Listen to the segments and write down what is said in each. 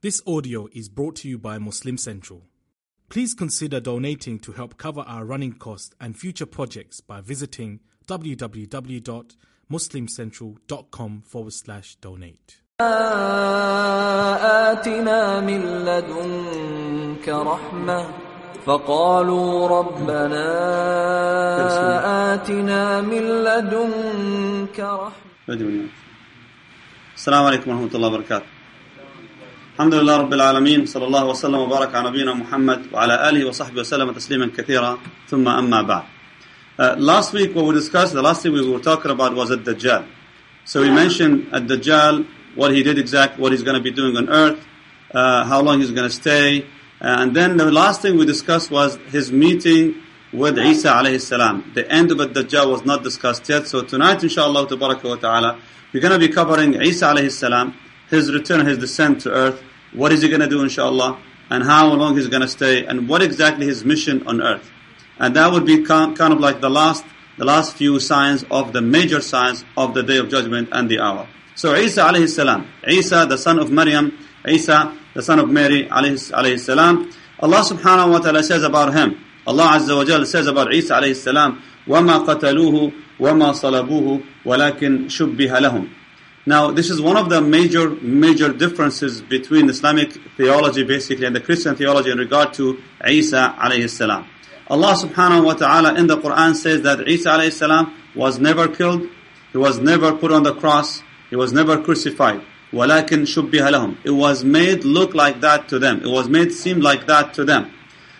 This audio is brought to you by Muslim Central. Please consider donating to help cover our running costs and future projects by visiting www.muslimcentral.com forward slash donate. آتنا من لدنك رحمة فقالوا ربنا آتنا من لدنك رحمة بدي من السلام عليكم ورحمة الله وبركاته الحمد لله رب العالمين صلى الله وسلم وبارك على نبينا محمد وعلى آله وصحبه وسلم تسليما كثيرا ثم أما بعد Uh, last week what we discussed, the last thing we were talking about was at Dajjal. So we mentioned at Dajjal what he did exact, what he's going to be doing on earth, uh, how long he's going to stay, uh, and then the last thing we discussed was his meeting with Isa alayhi salam. The end of Ad-Dajjal was not discussed yet, so tonight inshallah wa ta'ala, we're going to be covering Isa alayhi salam, his return, his descent to earth, what is he going to do inshallah, and how long he's going to stay, and what exactly his mission on earth. And that would be kind of like the last, the last few signs of the major signs of the day of judgment and the hour. So Isa alayhi salam, Isa the son of Maryam, Isa the son of Mary alayhi, alayhi salam, Allah subhanahu wa ta'ala says about him, Allah azza wa jalla says about Isa alayhi salam, وَمَا قَتَلُوهُ وَمَا صَلَبُوهُ وَلَكِنْ شُبِّهَ لَهُم Now this is one of the major, major differences between Islamic theology basically and the Christian theology in regard to Isa alayhi salam. Allah subhanahu wa ta'ala in the Quran says that Isa alayhi salam was never killed, he was never put on the cross, he was never crucified. وَلَكِنْ شُبِّهَ لَهُمْ It was made look like that to them. It was made seem like that to them.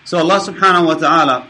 So Allah subhanahu wa ta'ala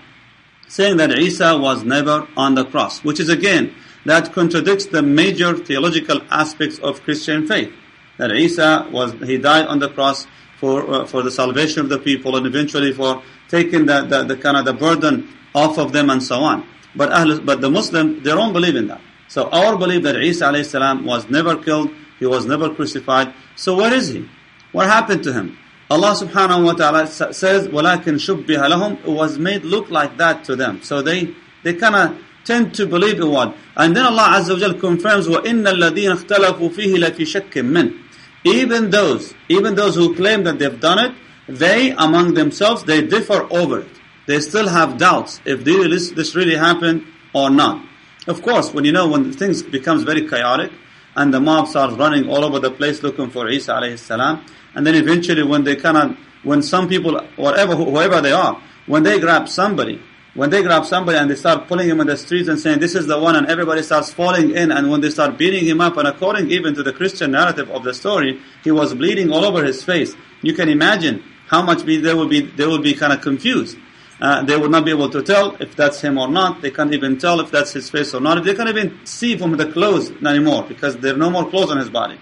saying that Isa was never on the cross, which is again, that contradicts the major theological aspects of Christian faith. That Isa was, he died on the cross for, uh, for the salvation of the people and eventually for taking the, the, the kind of the burden off of them and so on. But, Ahl, but the Muslim, they don't believe in that. So our belief that Isa alayhi salam was never killed, he was never crucified. So where is he? What happened to him? Allah subhanahu wa ta'ala says, وَلَكِنْ شُبِّهَ لَهُمْ It was made look like that to them. So they, they kind of tend to believe in what? And then Allah Azza wa Jal confirms, وَإِنَّ الَّذِينَ اخْتَلَفُوا فِيهِ لَفِي شَكٍّ مِّنْ Even those, even those who claim that they've done it, they among themselves, they differ over it. They still have doubts if this, this really happened or not. Of course, when you know, when things becomes very chaotic, and the mob starts running all over the place looking for Isa alayhi salam, and then eventually when they cannot, when some people, whatever, whoever they are, when they grab somebody, when they grab somebody and they start pulling him in the streets and saying this is the one and everybody starts falling in and when they start beating him up and according even to the Christian narrative of the story, he was bleeding all over his face. You can imagine how much be, they will be, they will be kind of confused. Uh, they would not be able to tell if that's him or not. They can't even tell if that's his face or not. They can't even see from the clothes anymore because there are no more clothes on his body.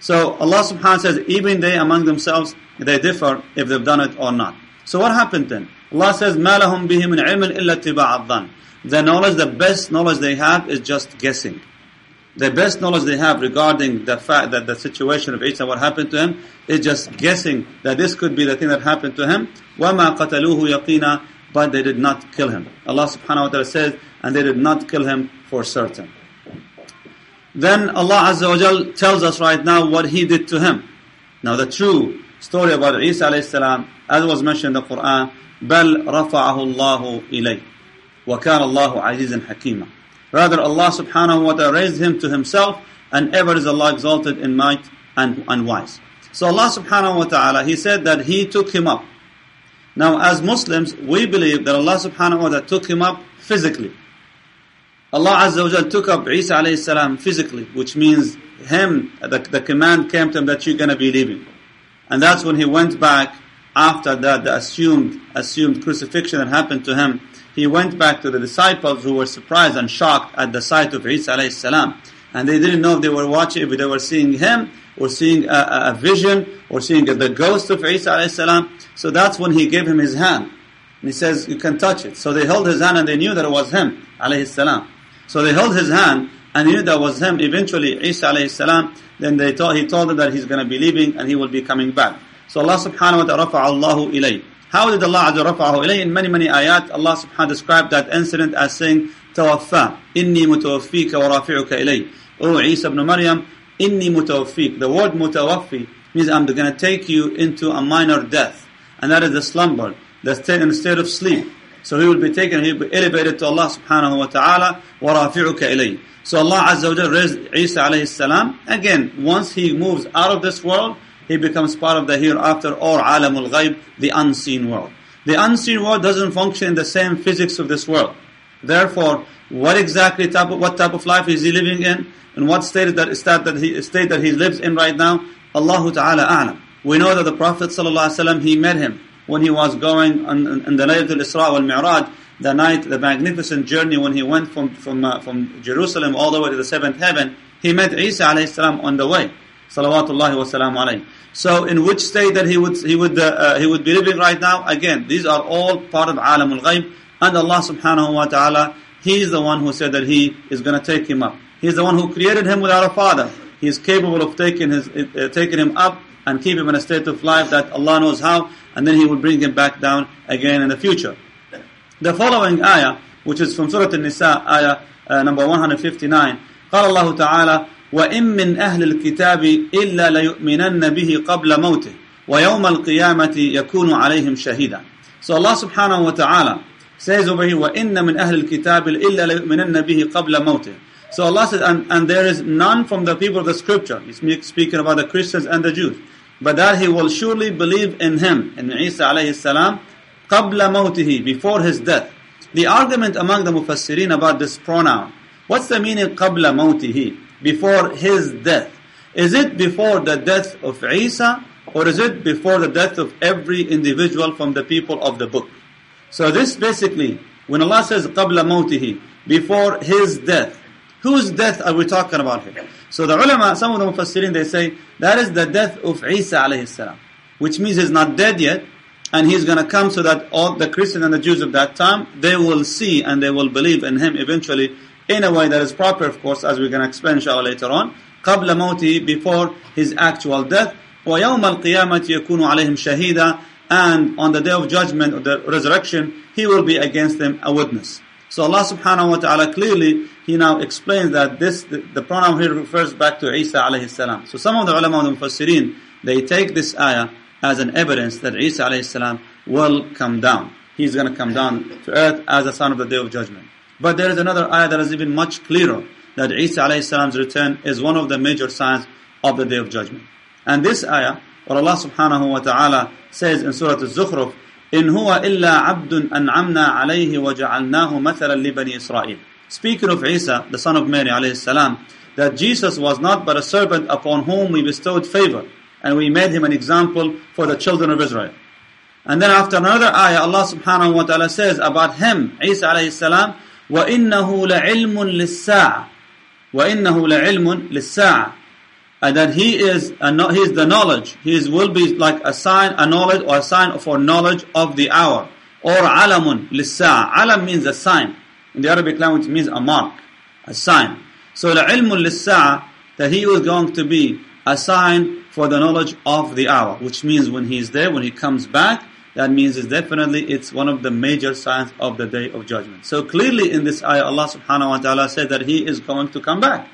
So Allah subhanahu wa ta'ala says, even they among themselves, they differ if they've done it or not. So what happened then? Allah says, مَا لَهُمْ بِهِ مِنْ عِلْمٍ إِلَّا اتِّبَاعَ الظَّنِّ The knowledge, the best knowledge they have is just guessing. The best knowledge they have regarding the fact that the situation of Isa, what happened to him, is just guessing that this could be the thing that happened to him. وَمَا قَتَلُوهُ يَقِينًا But they did not kill him. Allah subhanahu wa ta'ala says, and they did not kill him for certain. Then Allah Azza wa Jal tells us right now what He did to him. Now the true story about Isa alayhi salam, as was mentioned in the Quran, بَلْ رَفَعَهُ اللَّهُ إِلَيْهِ وَكَانَ اللَّهُ عَزِيزًا حَكِيمًا Rather Allah subhanahu wa ta'ala raised him to himself and ever is Allah exalted in might and, and wise. So Allah subhanahu wa ta'ala, He said that He took him up. Now as Muslims, we believe that Allah subhanahu wa ta'ala took him up physically. Allah Azza wa Jal took up Isa alayhi salam physically, which means him, the, the command came to him that you're going to be leaving. And that's when he went back after that, the assumed, assumed crucifixion that happened to him. He went back to the disciples who were surprised and shocked at the sight of Isa alayhi salam. And they didn't know if they were watching, if they were seeing him, or seeing a, a vision, or seeing the ghost of Isa alayhi salam. So that's when he gave him his hand. And he says, you can touch it. So they held his hand and they knew that it was him, alayhi salam. So they held his hand and knew that was him. Eventually, Isa alayhi salam, then they told, he told them that he's going to be leaving and he will be coming back. So Allah subhanahu wa ta'ala rafa'a Allahu ilayh. How did Allah rafa'ahu ilayh? In many, many ayat, Allah subhanahu wa ta'ala described that incident as saying, توفى إني متوفيك ورافعك إلي. Oh Isa ibn Maryam, إني متوفيك. The word mutawaffi means I'm going to take you into a minor death. And that is the slumber, the state in the state of sleep. So he will be taken, he will be elevated to Allah subhanahu wa ta'ala, وَرَافِعُكَ إِلَيْهِ So Allah Azza wa Jal raised Isa alayhi salam. Again, once he moves out of this world, he becomes part of the hereafter or alamul ghaib, the unseen world. The unseen world doesn't function in the same physics of this world. Therefore, what exactly type of, what type of life is he living in? And what state that state that he state that he lives in right now? Allahu Ta'ala a'lam. We know that the Prophet ﷺ, he met him when he was going on, on the night of Isra wal Mi'raj, the night, the magnificent journey when he went from from uh, from Jerusalem all the way to the seventh heaven. He met Isa alayhi salam on the way. Salawatullahi wa salam alayhi. So in which state that he would he would uh, uh, he would be living right now? Again, these are all part of alamul ghaib, and Allah subhanahu wa taala, He is the one who said that He is going to take him up. He is the one who created him without a father. He is capable of taking his uh, taking him up and keep him in a state of life that Allah knows how, and then He will bring him back down again in the future. The following ayah, which is from Surah An-Nisa, ayah uh, number 159, قال الله تعالى وإن من أهل الكتاب إلا ليؤمنن به قبل موته ويوم القيامة يكون عليهم شهيدا So Allah subhanahu wa ta'ala says over here وإن من أهل الكتاب إلا ليؤمنن به قبل موته So Allah says and, and there is none from the people of the scripture He's speaking about the Christians and the Jews but that he will surely believe in him in Isa alayhi salam قبل موته before his death The argument among the mufassirin about this pronoun What's the meaning قبل موته before his death. Is it before the death of Isa or is it before the death of every individual from the people of the book? So this basically, when Allah says قبل موته, before his death, whose death are we talking about here? So the ulama, some of the mufassirin, they say that is the death of Isa alayhi salam, which means he's not dead yet, and he's going to come so that all the Christians and the Jews of that time, they will see and they will believe in him eventually in a way that is proper, of course, as we're going to explain inshallah later on. قبل موته before his actual death. ويوم القيامة يكون عليهم شهيدا and on the day of judgment or the resurrection, he will be against them a witness. So Allah subhanahu wa ta'ala clearly, He now explains that this, the, the pronoun here refers back to Isa alayhi salam. So some of the ulama of the mufassirin, they take this ayah as an evidence that Isa alayhi salam will come down. He's going to come down to earth as a son of the day of judgment. But there is another ayah that is even much clearer that Isa alayhi salam's return is one of the major signs of the day of judgment. And this ayah, where Allah subhanahu wa ta'ala says in Surah Al-Zukhruf, إن هو إلا عبد أنعمنا عليه وجعلناه مثلا لبني إسرائيل. Speaking of Isa, the son of Mary alayhi salam, that Jesus was not but a servant upon whom we bestowed favor, and we made him an example for the children of Israel. And then after another ayah, Allah subhanahu wa ta'ala says about him, Isa alayhi salam, وَإِنَّهُ لَعِلْمٌ لِلسَّاعَةِ وَإِنَّهُ لَعِلْمٌ لِلسَّاعَةِ and that he is a, he is the knowledge. He is, will be like a sign, a knowledge or a sign for knowledge of the hour. Or alamun lissa. Alam means a sign. In the Arabic language, it means a mark, a sign. So the ilmun lissa that he is going to be a sign for the knowledge of the hour, which means when he is there, when he comes back, that means it's definitely it's one of the major signs of the day of judgment. So clearly in this ayah, Allah subhanahu wa ta'ala said that he is going to come back.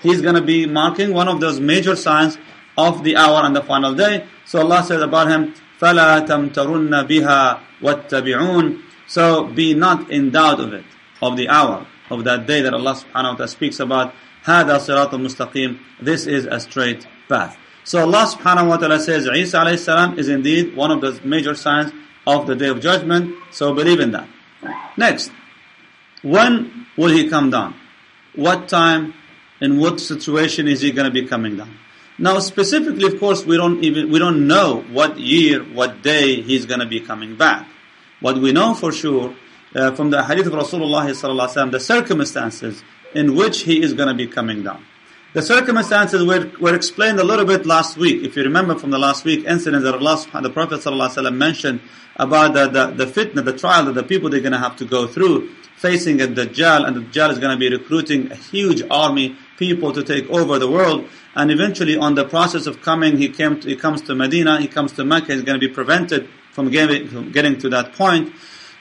He's going to be marking one of those major signs of the hour and the final day. So Allah says about him, فَلَا تَمْتَرُنَّ بِهَا وَاتَّبِعُونَ So be not in doubt of it, of the hour, of that day that Allah subhanahu wa ta'ala speaks about. هَذَا صِرَاطٌ مُسْتَقِيمٌ This is a straight path. So Allah subhanahu wa ta'ala says Isa alayhi salam is indeed one of the major signs of the day of judgment. So believe in that. Next, when will he come down? What time? and what situation is he going to be coming down? Now, specifically, of course, we don't even we don't know what year, what day he's going to be coming back. What we know for sure uh, from the hadith of Rasulullah sallallahu alaihi wasallam, the circumstances in which he is going to be coming down. The circumstances were, were explained a little bit last week. If you remember from the last week incident that Allah, the Prophet ﷺ mentioned about the, the, the fitna, the trial that the people they're going to have to go through, facing a Dajjal, and the Dajjal is going to be recruiting a huge army, people to take over the world. And eventually, on the process of coming, he came to, he comes to Medina, he comes to Mecca, he's going to be prevented from getting, from getting to that point.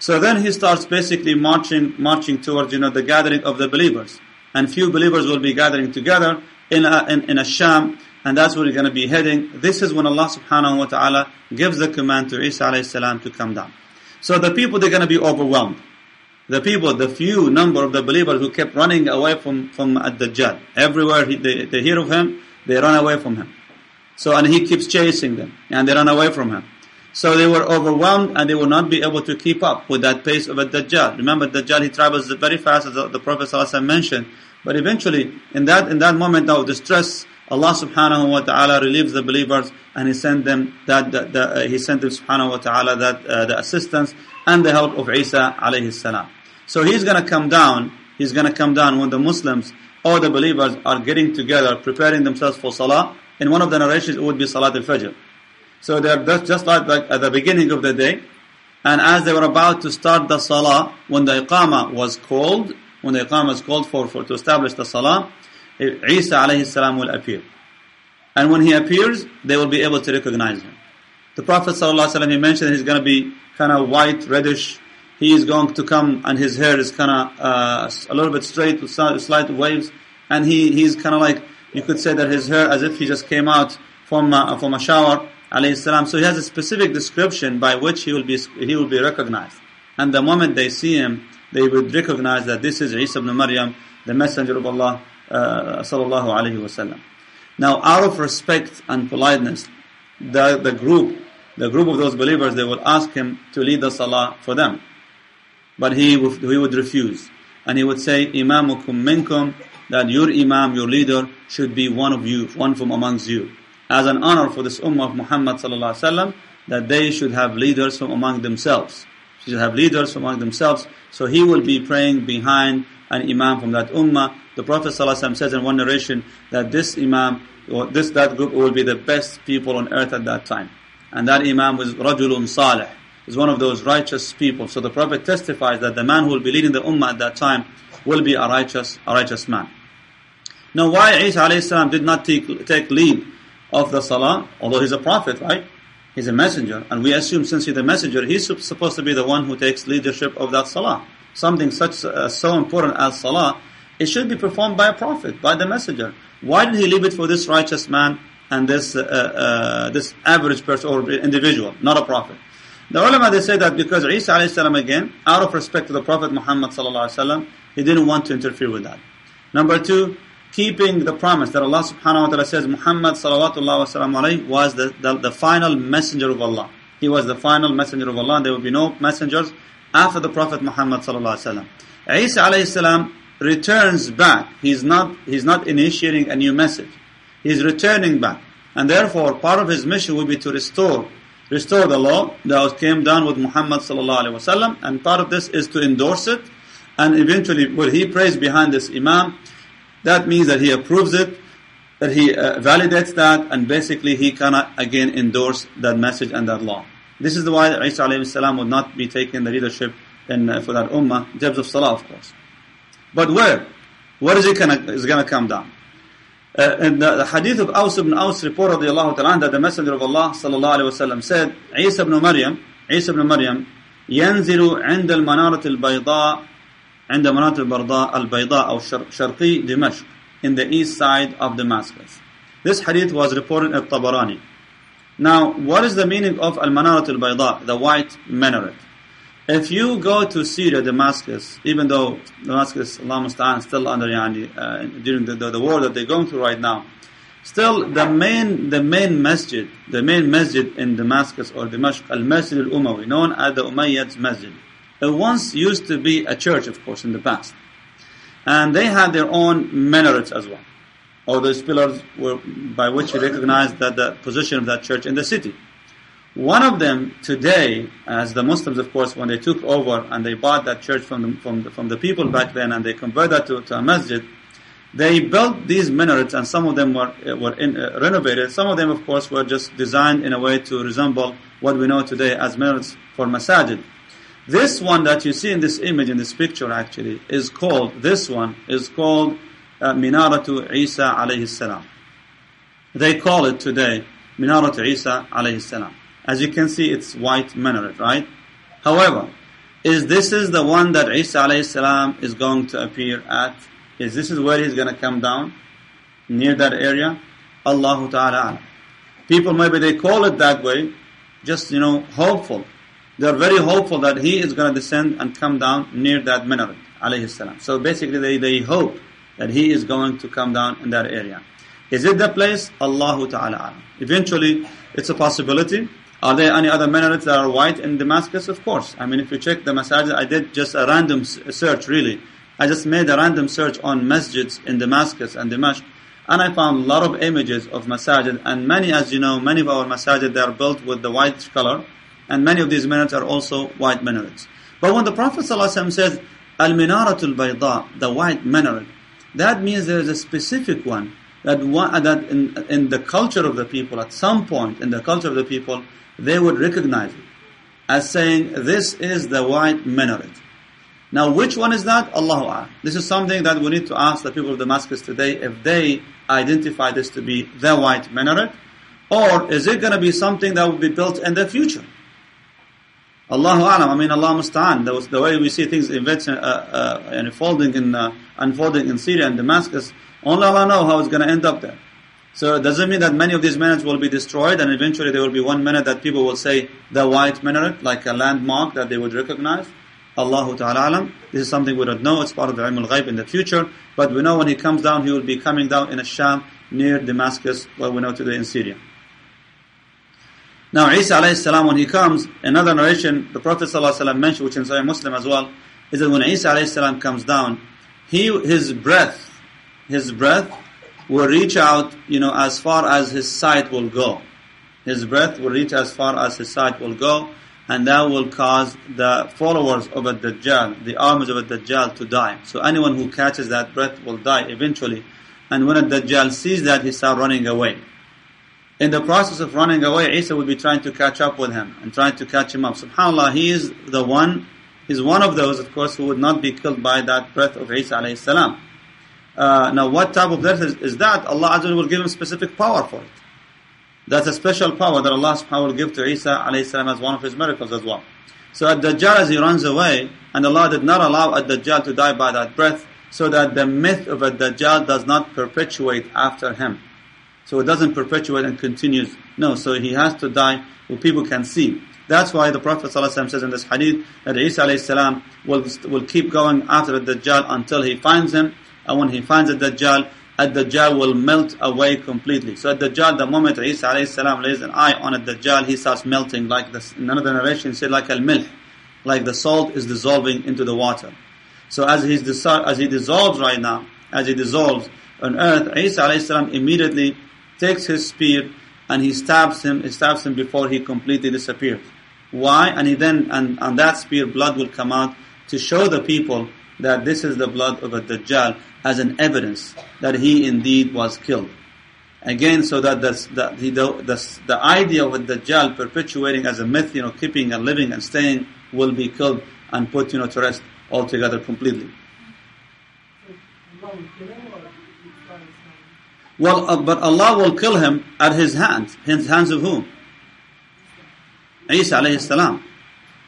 So then he starts basically marching, marching towards, you know, the gathering of the believers and few believers will be gathering together in a, in, in a Sham, and that's where you're going to be heading. This is when Allah subhanahu wa ta'ala gives the command to Isa alayhi salam to come down. So the people, they're going to be overwhelmed. The people, the few number of the believers who kept running away from, from Ad-Dajjal. Everywhere he, they, they hear of him, they run away from him. So, and he keeps chasing them, and they run away from him. So they were overwhelmed and they will not be able to keep up with that pace of a Dajjal. Remember, Dajjal, he travels very fast, as the, Prophet ﷺ mentioned. But eventually, in that, in that moment of distress, Allah subhanahu wa ta'ala relieves the believers and He sent them that uh, He sent them subhanahu wa ta'ala that, uh, the assistance and the help of Isa alayhi salam. So He's gonna come down, He's gonna come down when the Muslims or the believers are getting together, preparing themselves for salah. In one of the narrations, it would be salat al-fajr. So they're just like, at the beginning of the day, and as they were about to start the salah, when the iqama was called, when the iqama was called for, for to establish the salah, Isa alayhi salam will appear. And when he appears, they will be able to recognize him. The Prophet sallallahu he mentioned he's going to be kind of white, reddish. He is going to come and his hair is kind of uh, a little bit straight with slight waves. And he, he's kind of like, you could say that his hair as if he just came out from, uh, from a shower alayhi. So he has a specific description by which he will be he will be recognized. And the moment they see him, they would recognize that this is Isa ibn Maryam, the messenger of Allah uh, sallallahu alayhi wasallam. Now, out of respect and politeness, the, the group, the group of those believers, they would ask him to lead the salah for them. But he would, he would refuse. And he would say, Imamukum minkum, that your imam, your leader, should be one of you, one from amongst you as an honor for this ummah of Muhammad sallallahu alaihi wasallam that they should have leaders from among themselves. Should have leaders from among themselves. So he will be praying behind an imam from that ummah. The Prophet ﷺ says in one narration that this imam, or this that group will be the best people on earth at that time. And that imam was rajulun salih, is one of those righteous people. So the Prophet testifies that the man who will be leading the ummah at that time will be a righteous, a righteous man. Now why Isa alayhi did not take, take lead of the salah, although he's a prophet, right? He's a messenger, and we assume since he's a messenger, he's supposed to be the one who takes leadership of that salah. Something such uh, so important as salah, it should be performed by a prophet, by the messenger. Why did he leave it for this righteous man and this uh, uh, this average person or individual, not a prophet? The ulama they say that because Isa alayhi again, out of respect to the Prophet Muhammad sallallahu he didn't want to interfere with that. Number two, keeping the promise that Allah subhanahu wa ta'ala says Muhammad sallallahu was the, the, the, final messenger of Allah. He was the final messenger of Allah and there will be no messengers after the Prophet Muhammad sallallahu Isa alayhi salam returns back. He's not, he's not initiating a new message. He's returning back. And therefore part of his mission will be to restore restore the law that was came down with Muhammad sallallahu and part of this is to endorse it and eventually when he prays behind this imam that means that he approves it, that he uh, validates that, and basically he cannot again endorse that message and that law. This is why Isa alayhi salam would not be taking the leadership in, uh, for that ummah, in terms of salah of course. But where? Where is it gonna, is gonna come down? Uh, in the, the, hadith of Aus ibn Aus reported radiallahu ta'ala that the Messenger of Allah sallallahu alayhi wa sallam said, Isa ibn Maryam, Isa ibn Maryam, ينزل عند المنارة البيضاء عند مناطق البيضاء البيضاء أو شرقي دمشق in the east side of Damascus. This hadith was reported at Tabarani. Now, what is the meaning of al-manarat al-bayda, the white minaret? If you go to Syria, Damascus, even though Damascus, Allah musta'an, still under yani, uh, during the, the, the, war that they're going through right now, still the main the main masjid, the main masjid in Damascus or Damascus, al-Masjid al-Umawi, known as the Umayyad's Masjid. it once used to be a church, of course, in the past. And they had their own minarets as well. Or those pillars were by which you recognize that the position of that church in the city. One of them today, as the Muslims, of course, when they took over and they bought that church from the, from the, from the people back then and they converted that to, to a masjid, they built these minarets and some of them were, were in, uh, renovated. Some of them, of course, were just designed in a way to resemble what we know today as minarets for masajid. This one that you see in this image, in this picture actually, is called, this one is called uh, Minaratu Isa alayhi salam. They call it today Minaratu Isa alayhi salam. As you can see, it's white minaret, right? However, is this is the one that Isa alayhi salam is going to appear at? Is this is where he's going to come down? Near that area? Allahu ta'ala. People maybe they call it that way, just you know, hopeful. They're very hopeful that he is going to descend and come down near that minaret, alayhi salam. So basically they, they hope that he is going to come down in that area. Is it the place? Allahu ta'ala. Eventually, it's a possibility. Are there any other minarets that are white in Damascus? Of course. I mean, if you check the masajid, I did just a random search really. I just made a random search on masjids in Damascus and Damascus and I found a lot of images of masajid, and many, as you know, many of our masajid, they are built with the white color, and many of these minarets are also white minarets. But when the Prophet ﷺ says, Al-minaratul bayda, the white minaret, that means there is a specific one, that, one, that in, in the culture of the people, at some point in the culture of the people, they would recognize it as saying, this is the white minaret. Now, which one is that? Allahu This is something that we need to ask the people of Damascus today if they identify this to be the white minaret, or is it going to be something that will be built in the future? Allahu Alam. I mean, Allah Musta'an. Was the way we see things inventing, uh, uh, and unfolding in uh, unfolding in Syria and Damascus. Only Allah knows how it's going to end up there. So it doesn't mean that many of these minarets will be destroyed, and eventually there will be one minaret that people will say the white minaret, like a landmark that they would recognize. Allahu Ta'ala alam. This is something we don't know. It's part of the ilm al-ghaib in the future. But we know when he comes down, he will be coming down in a Sham near Damascus, what we know today in Syria. Now Isa alayhi salam, when he comes, another narration, the Prophet sallallahu mentioned, which in Sahih Muslim as well, is that when Isa alayhi salam comes down, he, his breath, his breath will reach out, you know, as far as his sight will go. His breath will reach as far as his sight will go and that will cause the followers of a Dajjal, the armies of a Dajjal to die. So anyone who catches that breath will die eventually. And when a Dajjal sees that, he starts running away. In the process of running away, Isa would be trying to catch up with him and trying to catch him up. SubhanAllah, he is the one, he's one of those, of course, who would not be killed by that breath of Isa alayhi salam. Uh, now, what type of death is, is that? Allah Azza will give him specific power for it. That's a special power that Allah subhanahu will give to Isa alayhi salam as one of his miracles as well. So Ad-Dajjal as he runs away, and Allah did not allow Ad-Dajjal to die by that breath, so that the myth of Ad-Dajjal does not perpetuate after him. So it doesn't perpetuate and continues. No, so he has to die where people can see. That's why the Prophet ﷺ says in this hadith that Isa will, will keep going after the Dajjal until he finds him, and when he finds the Dajjal, Ad-Dajjal will melt away completely. So Ad-Dajjal, the moment Isa lays an eye on Ad-Dajjal, he starts melting like this. In another narration, said like al-milh, like the salt is dissolving into the water. So as, he's as he dissolves right now, as he dissolves on earth, Isa immediately takes his spear and he stabs him, he stabs him before he completely disappears. Why? And he then, and on that spear, blood will come out to show the people that this is the blood of a Dajjal as an evidence that he indeed was killed. Again, so that the, the, the, the idea of a Dajjal perpetuating as a myth, you know, keeping and living and staying will be killed and put, you know, to rest altogether completely. Well, uh, but Allah will kill him at his hands. His hands of whom? Isa alayhi salam.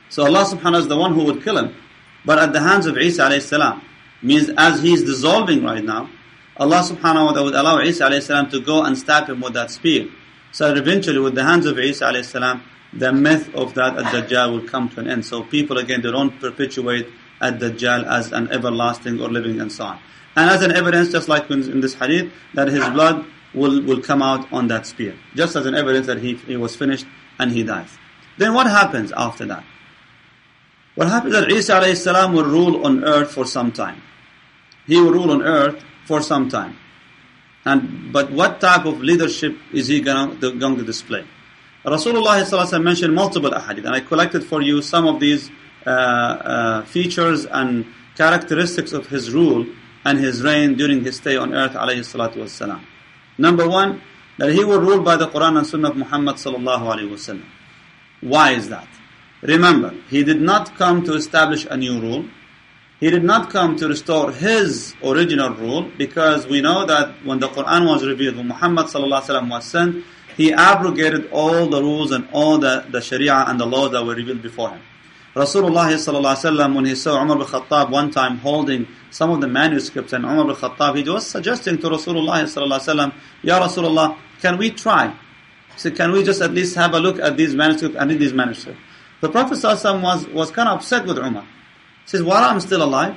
So Allah subhanahu wa ta'ala is the one who would kill him. But at the hands of Isa alayhi salam. Means as he is dissolving right now, Allah subhanahu wa ta'ala would allow Isa alayhi salam to go and stab him with that spear. So eventually with the hands of Isa alayhi salam, the myth of that ad-Dajjal will come to an end. So people again, they don't perpetuate ad-Dajjal as an everlasting or living and so on. And as an evidence, just like in this hadith, that his blood will, will come out on that spear. Just as an evidence that he, he was finished and he dies. Then what happens after that? What happens that Isa alayhi will rule on earth for some time. He will rule on earth for some time. And but what type of leadership is he going to, going to display? Rasulullah mentioned multiple ahadith, and I collected for you some of these uh, uh, features and characteristics of his rule and his reign during his stay on earth. Alayhi Number one, that he will rule by the Quran and Sunnah of Muhammad sallallahu wasallam. Why is that? Remember, he did not come to establish a new rule. He did not come to restore his original rule because we know that when the Quran was revealed, when Muhammad was sent, he abrogated all the rules and all the, the Sharia and the laws that were revealed before him. Rasulullah when he saw Umar bin Khattab one time holding some of the manuscripts and Umar bin Khattab, he was suggesting to Rasulullah Ya Rasulullah, can we try? Said, can we just at least have a look at these manuscripts and read these manuscripts? The Prophet ﷺ was, was kind of upset with Umar. He says, while I'm still alive,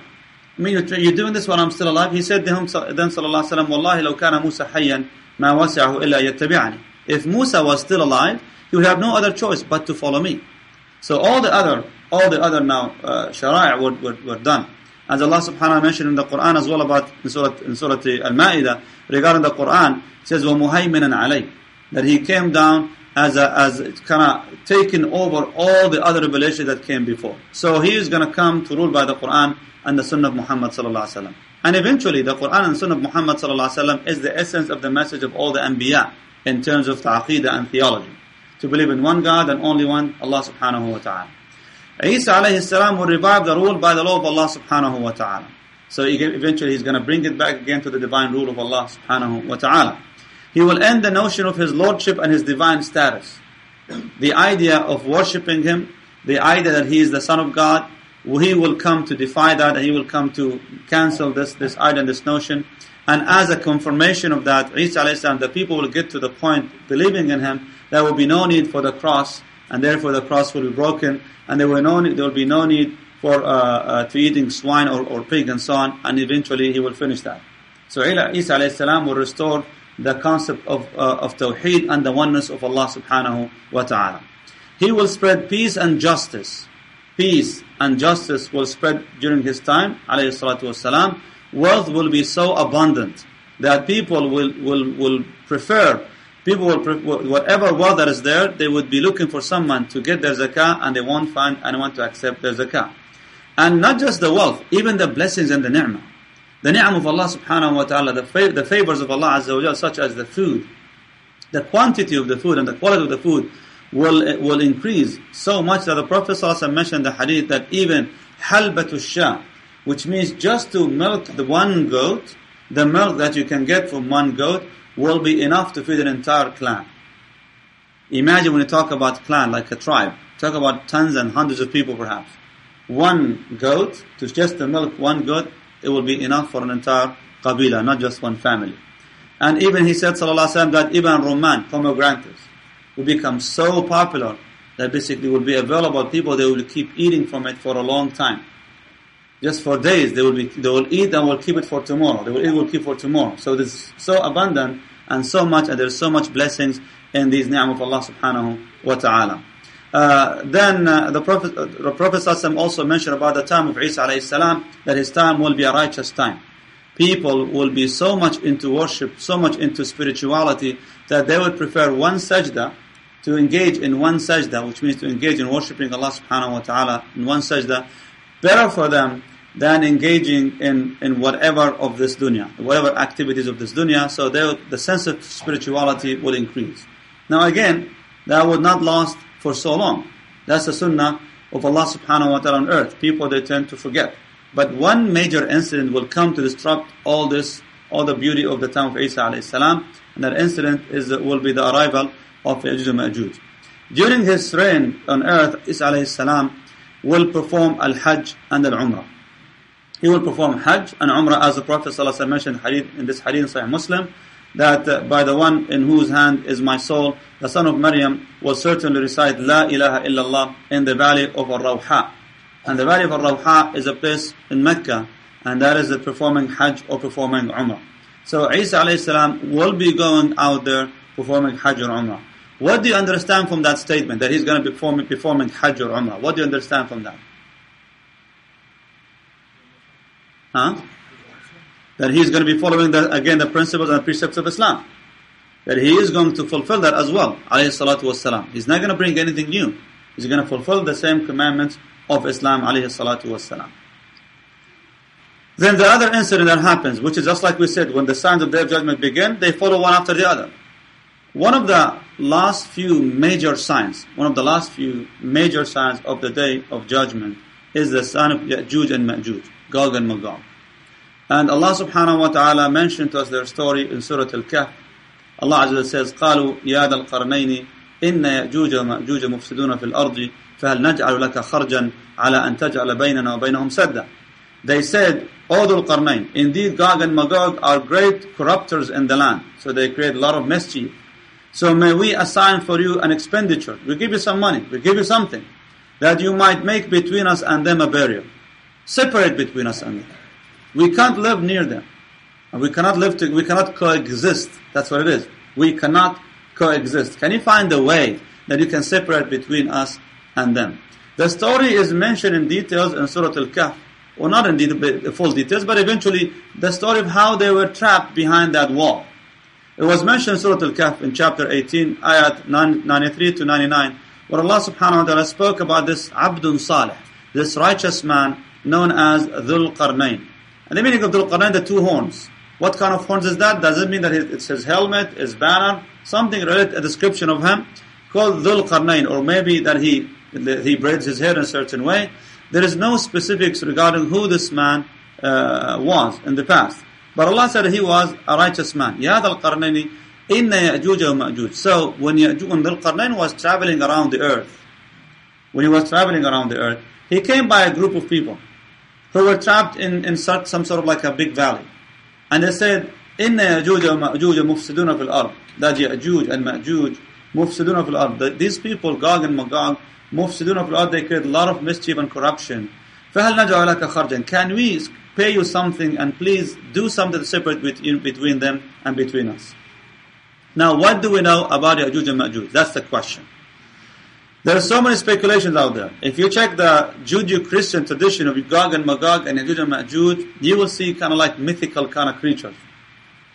I mean, you're, you're doing this while I'm still alive? He said to him, then sallallahu sallam, Wallahi law Musa hayyan ma wasi'ahu illa yattabi'ani. If Musa was still alive, he would have no other choice but to follow me. So all the other, all the other now uh, shara'i were, were, were done. As Allah subhanahu wa ta'ala mentioned in the Quran as well about in Surah, in Surah Al-Ma'idah regarding the Quran, it says, وَمُهَيْمِنًا عَلَيْهِ That he came down as a, as kind of taking over all the other revelations that came before. So he is going to come to rule by the Quran and the Sunnah of Muhammad sallallahu alaihi wasallam. And eventually, the Quran and Sunnah of Muhammad sallallahu alaihi wasallam is the essence of the message of all the Anbiya in terms of ta'qidah and theology. To believe in one God and only one, Allah subhanahu wa ta'ala. Isa alayhi salam will revive the rule by the law of Allah subhanahu wa ta'ala. So eventually he's going to bring it back again to the divine rule of Allah subhanahu wa ta'ala. He will end the notion of his lordship and his divine status. The idea of worshipping him, the idea that he is the son of God, he will come to defy that and he will come to cancel this, this idea and this notion. And as a confirmation of that, Isa alayhi the people will get to the point believing in him, there will be no need for the cross, and therefore the cross will be broken, and there will, no need, there will be no need for uh, uh, to eating swine or, or pig and so on, and eventually he will finish that. So Isa alayhi will restore the concept of, uh, of Tawheed and the oneness of Allah subhanahu wa ta'ala. He will spread peace and justice. Peace and justice will spread during his time, alayhi salatu wasalam. Wealth will be so abundant that people will, will, will prefer, people will, whatever wealth that is there, they would be looking for someone to get their zakah and they won't find anyone to accept their zakah. And not just the wealth, even the blessings and the ni'mah. The ni'am of Allah subhanahu wa ta'ala, the, fav- the favors of Allah azza wa such as the food, the quantity of the food and the quality of the food will, eh, will increase so much that the Prophet mentioned the hadith that even halbatu shah, which means just to milk the one goat, the milk that you can get from one goat will be enough to feed an entire clan. Imagine when you talk about clan, like a tribe, talk about tons and hundreds of people perhaps. One goat, to just to milk one goat, it will be enough for an entire qabila, not just one family. And even he said, sallallahu alaihi wasallam, that Ibn Rumman, pomegranates, will become so popular that basically will be available. People they will keep eating from it for a long time. Just for days, they will be they will eat and will keep it for tomorrow. They will eat will keep for tomorrow. So this is so abundant and so much, and there's so much blessings in these ni'am of Allah subhanahu wa ta'ala. Uh, then uh, the Prophet, uh, the Prophet also mentioned about the time of Isa alayhi salam that his time will be a righteous time. People will be so much into worship, so much into spirituality that they would prefer one sajda to engage in one sajda, which means to engage in worshipping Allah subhanahu wa ta'ala in one sajda, better for them than engaging in, in whatever of this dunya, whatever activities of this dunya, so the sense of spirituality will increase. Now again, that would not last for so long. That's the sunnah of Allah subhanahu wa ta'ala on earth. People, they tend to forget. But one major incident will come to disrupt all this, all the beauty of the time of Isa alayhi salam, and that incident is, will be the arrival of Ya'juj and Ma'juj. During his reign on earth, Isa alayhi salam will perform al-Hajj and al-Umrah. He will perform Hajj and Umrah as the Prophet ﷺ mentioned in this hadith in Sahih Muslim, that uh, by the one in whose hand is my soul, the son of Maryam will certainly recite La ilaha illallah in the valley of Ar-Rawha. And the valley of Ar-Rawha is a place in Mecca, and that is the performing Hajj or performing Umrah. So Isa salam will be going out there performing Hajj or Umrah. What do you understand from that statement, that he's going to be performing, performing Hajj or Umrah? What do you understand from that? Huh? That he's going to be following, the, again, the principles and precepts of Islam. That he is going to fulfill that as well, alayhi salatu wasalam. He's not going to bring anything new. He's going to fulfill the same commandments of Islam, alayhi salatu wasalam. Then the other incident that happens, which is just like we said, when the signs of Day of Judgment begin, they follow one after the other. One of the last few major signs, one of the last few major signs of the Day of Judgment is the sign of Ya'juj and Ma'juj, Gog and Magog. And Allah subhanahu wa ta'ala mentioned to us their story in Surah Al-Kahf. Allah Azza says, قالوا يا ذا القرنين إن يأجوج ومأجوج مفسدون في الأرض فهل نجعل لك خرجا على أن تجعل بيننا وبينهم سدا They said, O Dhul Qarnayn, indeed Gog and Magog are great corruptors in the land. So they create a lot of mischief. So may we assign for you an expenditure. We give you some money. We give you something that you might make between us and them a barrier. Separate between us and them. We can't live near them. And we cannot live to, we cannot coexist. That's what it is. We cannot coexist. Can you find a way that you can separate between us and them? The story is mentioned in details in Surah Al-Kahf. Well, not in the full details, but eventually the story of how they were trapped behind that wall. It was mentioned in Surah Al-Kahf in chapter 18, ayat 93 to 99, where Allah subhanahu wa ta'ala spoke about this Abdun Salih, this righteous man known as Dhul Qarnayn. And the meaning of Dhul Qarnayn, the two horns. What kind of horns is that? Does it mean that it's his helmet, his banner, something related, a description of him called Dhul Qarnayn, or maybe that he, he braids his hair in a certain way. There is no specifics regarding who this man uh, was in the past. But Allah said he was a righteous man. Ya Dhul Qarnayn, inna Ya'juj wa Ma'juj. So when Ya'juj, when Dhul Qarnayn was traveling around the earth, when he was traveling around the earth, he came by a group of people who were trapped in, in such, some sort of like a big valley. And they said, إن يأجوج ومأجوج مفسدون في الأرض. That Ya'juj and Ma'juj مفسدون في الأرض. These people, Gog and Magog, مفسدون في الأرض, they create a lot of mischief and corruption. فهل نجعل لك خرجا? Can we pay you something and please do something separate between, between them and between us? Now, what do we know about Ya'juj and Ma'juj? That's the question. There are so many speculations out there. If you check the Judeo-Christian tradition of Gog and Magog and Ya'juj and Ma'juj, you will see kind of like mythical kind of creatures.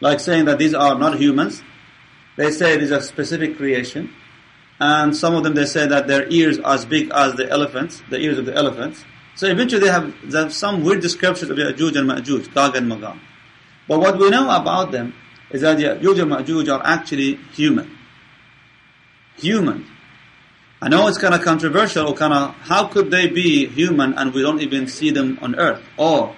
Like saying that these are not humans. They say these are specific creation. And some of them they say that their ears are as big as the elephants, the ears of the elephants. So eventually they have, they have some weird descriptions of Ya'juj and Ma'juj, Gog and Magog. But what we know about them is that Ya'juj and Ma'juj are actually human. Human. I know it's kind of controversial, or kind of, how could they be human and we don't even see them on earth? Or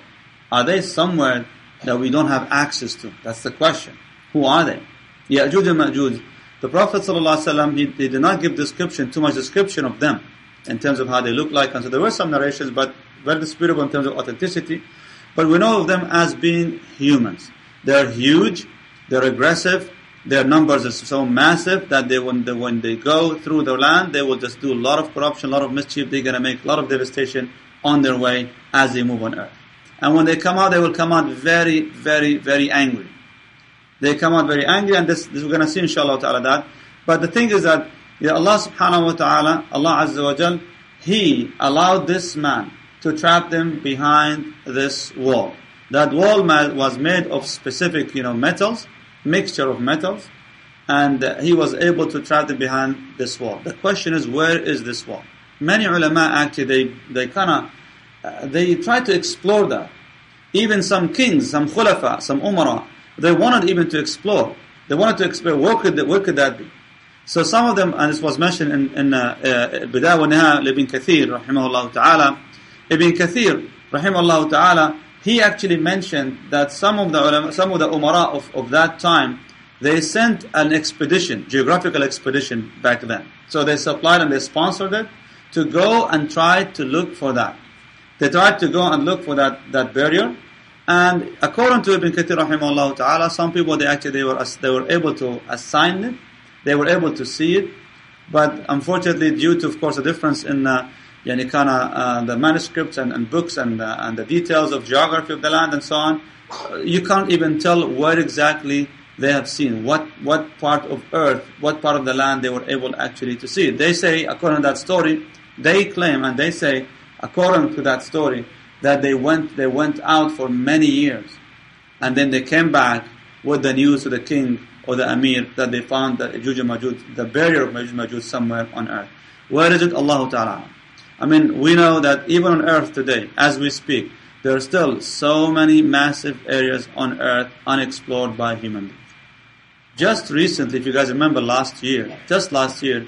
are they somewhere that we don't have access to? That's the question. Who are they? Ya'juj and Ma'juj. The Prophet ﷺ, he, he did not give description, too much description of them in terms of how they look like. And so there were some narrations, but very disputable in terms of authenticity. But we know of them as being humans. They're huge, they're aggressive, their numbers are so massive that they when they, when they go through the land, they will just do a lot of corruption, a lot of mischief. They're going to make a lot of devastation on their way as they move on earth. And when they come out, they will come out very, very, very angry. They come out very angry, and this, this we're going to see inshallah ta'ala that. But the thing is that yeah, Allah subhanahu wa ta'ala, Allah Azza wa Jal, He allowed this man to trap them behind this wall. That wall was made of specific, you know, metals, mixture of metals, and he was able to trap them behind this wall. The question is, where is this wall? Many ulama actually, they, they kind of, uh, they try to explore that. Even some kings, some khulafa, some umara, they wanted even to explore. They wanted to explore, where could, where could that be? So some of them, and this was mentioned in, in uh, uh, Bidayah wa Niha, Ibn Kathir, rahimahullah ta'ala, Ibn Kathir, rahimahullah ta'ala, he actually mentioned that some of the ulama, some of the umara of, of that time, they sent an expedition, geographical expedition back then. So they supplied and they sponsored it to go and try to look for that. They tried to go and look for that, that barrier. And according to Ibn Kathir rahimahullah ta'ala, some people they actually they were they were able to assign it, they were able to see it, but unfortunately due to of course a difference in uh, yani kind of uh, the manuscripts and, and books and, uh, and the details of geography of the land and so on, uh, you can't even tell where exactly they have seen, what, what part of earth, what part of the land they were able actually to see. They say, according to that story, they claim and they say, according to that story, that they went, they went out for many years. And then they came back with the news to the king or the Amir that they found the Yajuj Ma'juj, the barrier of Yajuj Ma'juj somewhere on earth. Where is it? Allah Ta'ala. I mean, we know that even on earth today, as we speak, there are still so many massive areas on earth unexplored by human beings. Just recently, if you guys remember last year, just last year,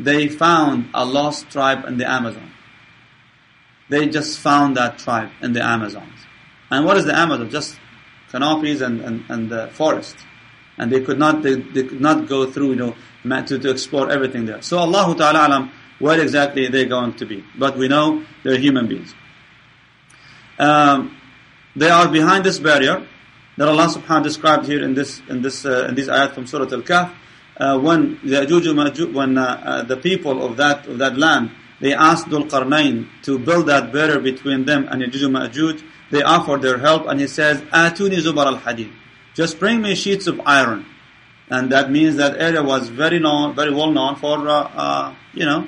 they found a lost tribe in the Amazon. They just found that tribe in the Amazons. And what is the Amazon? Just canopies and, and, and the forest. And they could not, they, they could not go through, you know, to, to explore everything there. So Allah Ta'ala alam, where exactly they're going to be? But we know they're human beings. Um, they are behind this barrier that Allah subhanahu wa described here in this in this uh, in this ayat from Surah Al-Kahf. uh, when Ma'juj, when uh, uh, the people of that of that land they asked Dhul Qarnayn to build that barrier between them and Ya'juj they offered their help, and he says, "Atuni zubar al hadid." Just bring me sheets of iron, and that means that area was very known, very well known for uh, uh, you know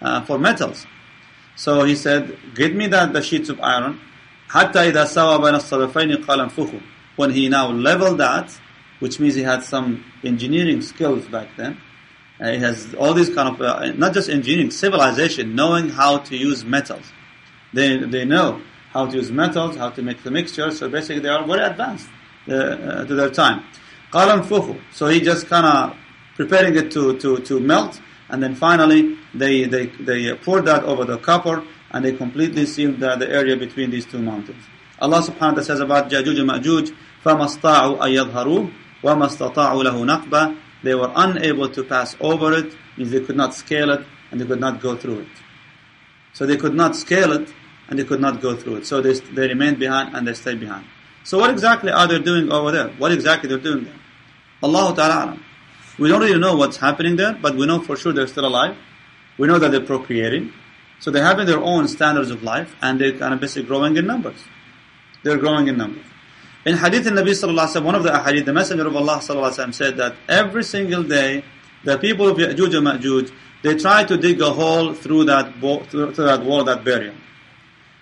uh, for metals. So he said, "Get me that the sheets of iron." حتى إذا سوى بين الصدفين قال انفخوا. When he now leveled that, which means he had some engineering skills back then. Uh, he has all these kind of uh, not just engineering, civilization, knowing how to use metals. They they know how to use metals, how to make the mixture. So basically, they are very advanced Uh, uh, to their time. قال انفخوا. So he just kind of preparing it to, to, to melt, and then finally they, they, they poured that over the copper, and they completely sealed the, the area between these two mountains. Allah subhanahu wa ta'ala says about Yajuj and Majuj, فَمَا اسْطَاعُوا أَيَظْهَرُوهُ لَهُ نَقْبًا They were unable to pass over it, means they could not scale it, and they could not go through it. So they could not scale it, and they could not go through it. So they, they remained behind, and they stayed behind. So what exactly are they doing over there? What exactly they're doing there? Allah Ta'ala We don't really know what's happening there, but we know for sure they're still alive. We know that they're procreating. So they're having their own standards of life, and they're kind of basically growing in numbers. They're growing in numbers. In Hadith in Nabi Sallallahu Alaihi Wasallam, one of the Hadith, the Messenger of Allah Sallallahu Alaihi Wasallam said that every single day, the people of Ya'juj and Ma'juj, they try to dig a hole through that, through that wall, that barrier.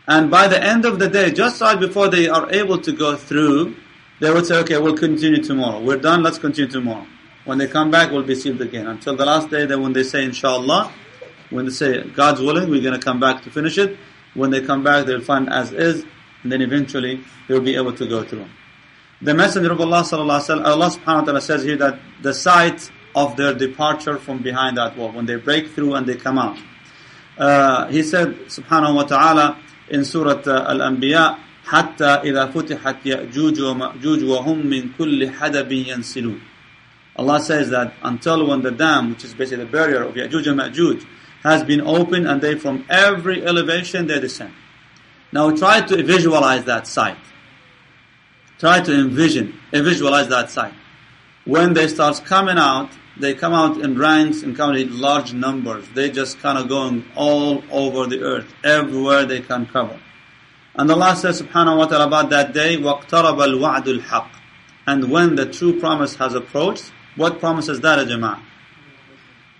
And by the end of the day, just right before they are able to go through, they would say, okay, we'll continue tomorrow. We're done, let's continue tomorrow. When they come back, we'll be sealed again. Until the last day, then when they say, inshallah, when they say, God's willing, we're going to come back to finish it. When they come back, they'll find as is, and then eventually they'll be able to go through. The Messenger of Allah sallallahu Allah subhanahu wa ta'ala says here that the site of their departure from behind that wall, when they break through and they come out. Uh, he said, subhanahu wa ta'ala, in Surah uh, Al-Anbiya, حتى إذا فتحت يأجوج ومأجوج وهم من كل حدب ينسلون Allah says that until when the dam, which is basically the barrier of Ya'juj and Ma'juj, has been opened and they from every elevation they descend. Now try to visualize that sight. Try to envision, visualize that sight. When they start coming out they come out in ranks and come in large numbers. They just kind of going all over the earth, everywhere they can cover. And Allah says subhanahu wa ta'ala about that day, وَاقْتَرَبَ الْوَعْدُ الْحَقِّ And when the true promise has approached, what promise is that, Jama'ah?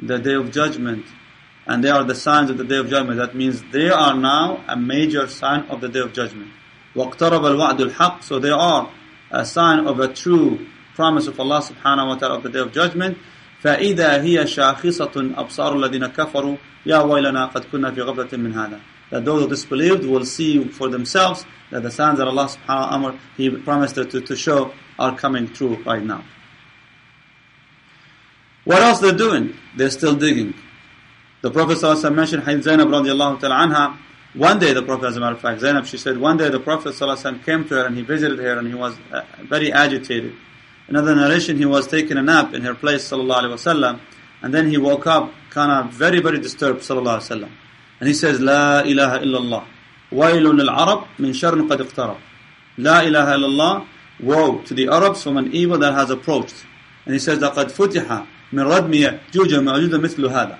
The day of judgment. And they are the signs of the day of judgment. That means they are now a major sign of the day of judgment. وَاقْتَرَبَ الْوَعْدُ الْحَقِّ So they are a sign of a true promise of Allah subhanahu wa ta'ala of the day of judgment. فإذا هي شاخصة أبصار الذين كفروا يا ويلنا قد كنا في غفلة من هذا that those who disbelieved will see for themselves that the signs that Allah subhanahu wa ta'ala He promised to, to show are coming true right now. What else they're doing? They're still digging. The Prophet ﷺ mentioned Hadith Zainab radiallahu ta'ala anha. One day the Prophet, as a matter of fact, Zainab, she said, one day the Prophet ﷺ came to her and he visited her and he was uh, very agitated. Another narration, he was taking a nap in her place, sallallahu alaihi wasallam, and then he woke up, kind of very, very disturbed, sallallahu alaihi wasallam. And he says, لا إله إلا الله ويل للعرب من شر قد اقترب لا إله إلا الله Woe to the Arabs from an evil that has approached. And he says, لقد فتح من ردم يأجوج ومأجوج مثل هذا.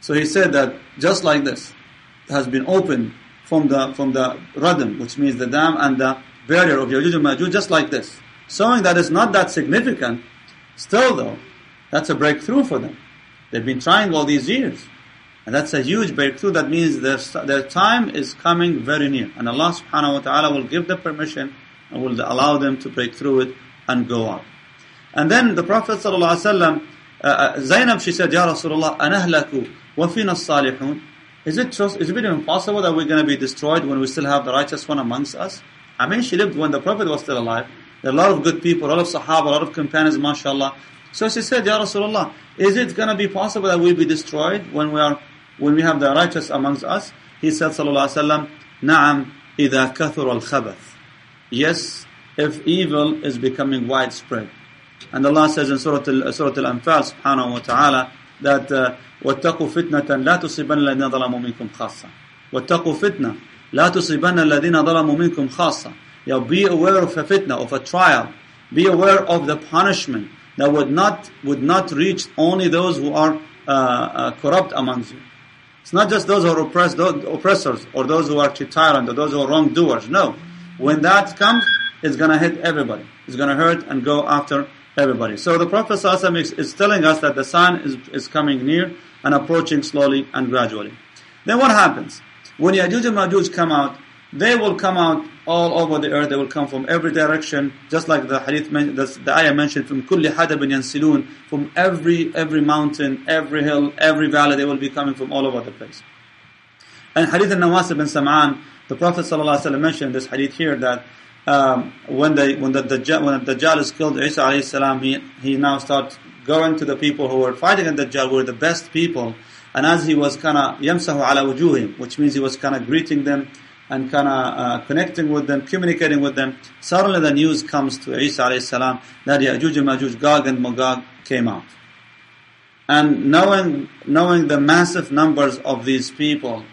So he said that just like this, has been opened from the from the radam, which means the dam and the barrier of Yajuj and Majuj, just like this. Showing that it's not that significant, still though, that's a breakthrough for them. They've been trying all these years. And that's a huge breakthrough. That means their, their time is coming very near. And Allah subhanahu wa ta'ala will give the permission and will allow them to break through it and go out. And then the Prophet sallallahu alaihi wasallam, uh, uh, Zainab, she said, Ya Rasulullah, anahlaku wa fina salihun. Is it trust, is it even possible that we're going to be destroyed when we still have the righteous one amongst us? I mean, she lived when the Prophet was still alive. There are a lot of good people, a lot of Sahaba, a lot of companions, mashallah. So she said, Ya Rasulullah, is it going to be possible that we'll be destroyed when we are, when we have the righteous amongst us? He said, sallallahu alaihi wasallam, Naam, إذا كثر الخبث. Yes, if evil is becoming widespread. And Allah says in Surah, Al- Surah Al-Anfal, subhanahu wa ta'ala, that uh, وَاتَّقُوا فِتْنَةً لَا تُصِيبَنَّ الَّذِينَ ظَلَمُوا مِنْكُمْ خَاصَّةً وَاتَّقُوا فِتْنَةً لَا تُصِيبَنَّ الَّذِينَ ظَلَمُوا مِنْكُمْ خَاصَّةً yeah, be aware of a fitna, of a trial. Be aware of the punishment that would not would not reach only those who are uh, uh, corrupt amongst you. It's not just those who are oppressed, those oppressors, or those who are tyrant, or those who are wrongdoers. No, when that comes, it's going to hit everybody. It's going to hurt and go after everybody. So the Prophet is, is telling us that the sign is, is coming near and approaching slowly and gradually. Then what happens? When Yajuj and Majuj come out, they will come out all over the earth. They will come from every direction, just like the hadith, the, the ayah mentioned, from kulli hadabin yansilun, from every every mountain, every hill, every valley. They will be coming from all over the place. And hadith al-Nawas bin Sam'an, the Prophet ﷺ mentioned this hadith here that um, when they when the Dajjal, when the Dajjal is killed, Isa alayhi salam, he, he now starts going to the people who were fighting the Dajjal, were the best people. And as he was kind of yamsahu ala wujuhim, which means he was kind of greeting them and kind of uh, connecting with them, communicating with them. Suddenly the news comes to Isa alayhi salam that Ya'juj and Ma'juj, Gog and Magog came out. And knowing, knowing the massive numbers of these people,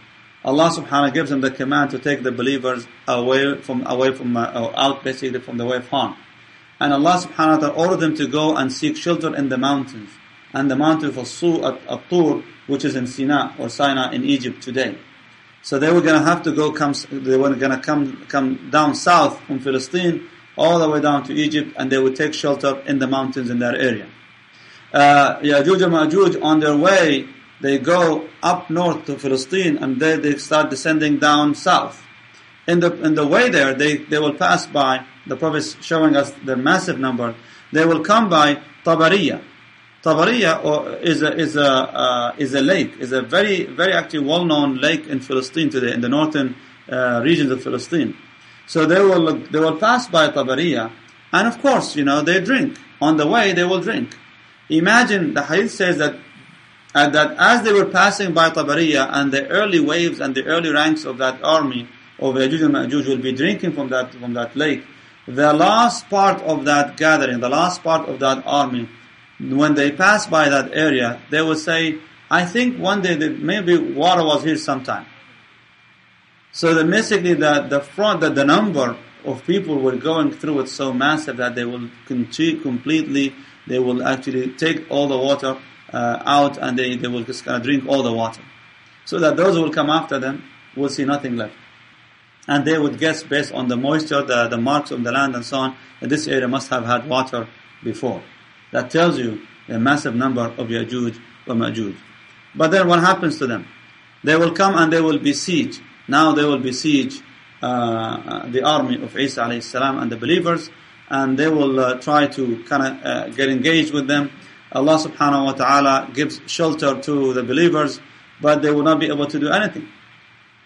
Allah subhanahu wa ta'ala gives them the command to take the believers away from, away from, uh, out basically from the way of harm. And Allah subhanahu wa ta'ala ordered them to go and seek shelter in the mountains. And the mountain of Su at Tur, which is in Sinai or Sinai in Egypt today. So they were going to have to go come, they were going to come, come down south from Palestine all the way down to Egypt and they would take shelter in the mountains in that area. Uh, Yajuj and Majuj on their way, they go up north to Palestine and they, they start descending down south. In the, in the way there, they, they will pass by, the Prophet showing us the massive number, they will come by Tabariya. Tabariya is a, is a, uh, is a lake, is a very, very actually well-known lake in Palestine today, in the northern uh, regions of Palestine. So they will, they will pass by Tabariya, and of course, you know, they drink. On the way, they will drink. Imagine, the hadith says that, uh, that as they were passing by Tabariya, and the early waves and the early ranks of that army, of Yajuj and Ma'juj will be drinking from that, from that lake, the last part of that gathering, the last part of that army, when they pass by that area, they will say, I think one day that maybe water was here sometime. So that basically the, the front, that the number of people were going through it so massive that they will completely, they will actually take all the water uh, out and they, they will just kind of drink all the water. So that those who will come after them will see nothing left. And they would guess based on the moisture, the, the marks of the land and so on, that this area must have had water before. That tells you a massive number of Yajuj or Majuj. But then what happens to them? They will come and they will besiege. Now they will besiege uh, uh the army of Isa alayhi and the believers, and they will uh, try to kind of uh, get engaged with them. Allah subhanahu wa ta'ala gives shelter to the believers, but they will not be able to do anything.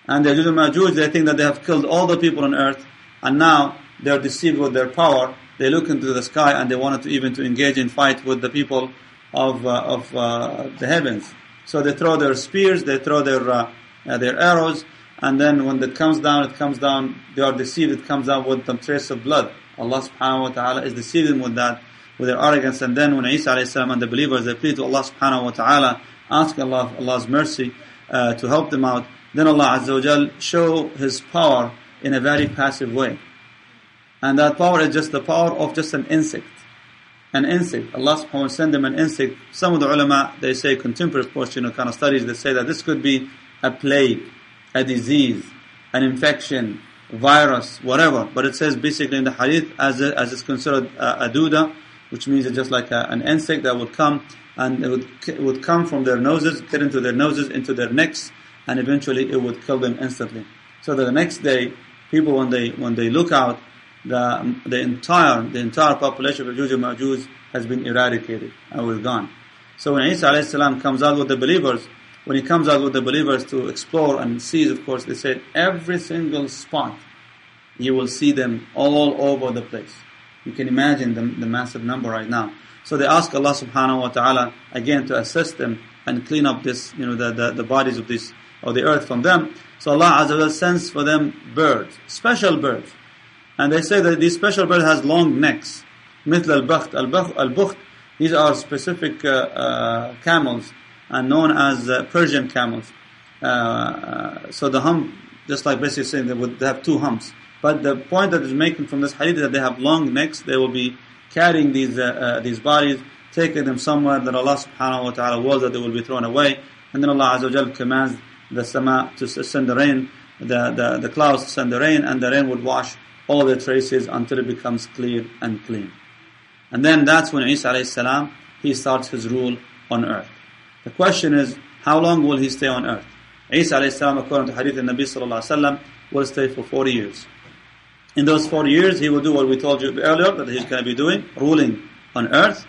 And the Yajuj and Majuj, they think that they have killed all the people on earth, and now they are deceived with their power, they look into the sky and they wanted to even to engage in fight with the people of uh, of uh, the heavens. So they throw their spears, they throw their uh, uh, their arrows, and then when it comes down, it comes down. They are deceived. It comes down with some trace of blood. Allah Subhanahu wa Taala is deceiving with that, with their arrogance. And then when Isa alayhi salam and the believers they plead to Allah Subhanahu wa Taala, ask Allah Allah's mercy uh, to help them out. Then Allah Azza wa Jal show His power in a very passive way. And that power is just the power of just an insect. An insect. Allah subhanahu wa ta'ala send them an insect. Some of the ulama, they say contemporary of you know, kind of studies, they say that this could be a plague, a disease, an infection, virus, whatever. But it says basically in the hadith as, a, as it's considered a, a duda, which means it's just like a, an insect that would come and it would, it would come from their noses, get into their noses, into their necks, and eventually it would kill them instantly. So that the next day, people when they, when they look out, the, the entire the entire population of Yajuj and Majuj has been eradicated and we're gone. So when Isa alayhi comes out with the believers, when he comes out with the believers to explore and sees, of course, they said every single spot, you will see them all over the place. You can imagine the, the massive number right now. So they ask Allah subhanahu wa ta'ala again to assist them and clean up this, you know, the, the, the bodies of this, of the earth from them. So Allah Azza wa sends for them birds, special birds. And they say that this special bird has long necks. مثل البخت البخت these are specific uh, uh, camels and known as uh, Persian camels. Uh, uh, so the hump, just like basically saying they would they have two humps. But the point that is making from this hadith is that they have long necks. They will be carrying these, uh, uh, these bodies, taking them somewhere that Allah subhanahu wa ta'ala wills that they will be thrown away. And then Allah Azza wa Jal commands the sama to send the rain, the, the, the clouds to send the rain, and the rain would wash all the traces until it becomes clear and clean. And then that's when Isa alayhi salam, he starts his rule on earth. The question is, how long will he stay on earth? Isa alayhi salam, according to hadith of Nabi sallallahu alayhi wasallam will stay for 40 years. In those 40 years, he will do what we told you earlier that he's going to be doing, ruling on earth,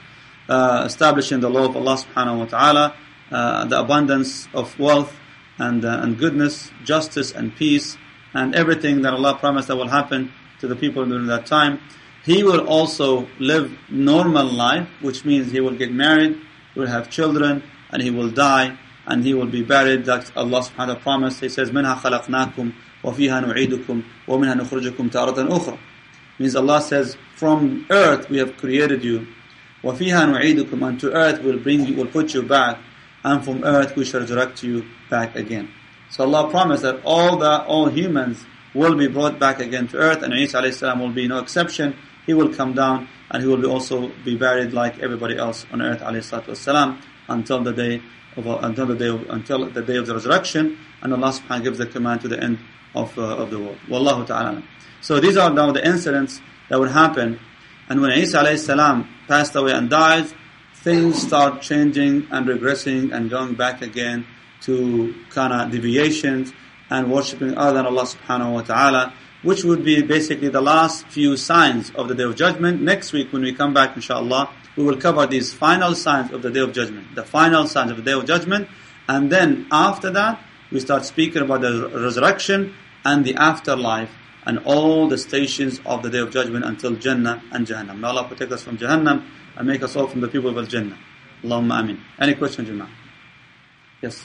uh, establishing the law of Allah subhanahu wa ta'ala, uh, the abundance of wealth and, uh, and goodness, justice and peace, and everything that Allah promised that will happen to the people during that time. He will also live normal life, which means he will get married, he will have children, and he will die, and he will be buried. That Allah subhanahu wa ta'ala promised. He says, مِنْهَا خَلَقْنَاكُمْ وَفِيهَا نُعِيدُكُمْ وَمِنْهَا نُخْرِجُكُمْ تَارَةً أُخْرَى Means Allah says, from earth we have created you, وَفِيهَا نُعِيدُكُمْ And to earth we'll bring you, we'll put you back, and from earth we shall resurrect you back again. So Allah promised that all the all humans will be brought back again to earth, and Isa alayhi will be no exception. He will come down, and he will be also be buried like everybody else on earth alayhi until the day of until the day of, until the day of the resurrection, and Allah subhanahu gives the command to the end of uh, of the world. Wallahu ta'ala. So these are now the incidents that would happen, and when Isa alayhi salam passed away and died, things start changing and regressing and going back again to kind of deviations and worshipping other than Allah subhanahu wa ta'ala, which would be basically the last few signs of the Day of Judgment. Next week when we come back inshallah, we will cover these final signs of the Day of Judgment, the final signs of the Day of Judgment, and then after that, we start speaking about the resurrection and the afterlife and all the stations of the Day of Judgment until Jannah and Jahannam. May Allah protect us from Jahannam and make us all from the people of Al-Jannah. Allahumma amin. Any questions, Jama'ah? Yes.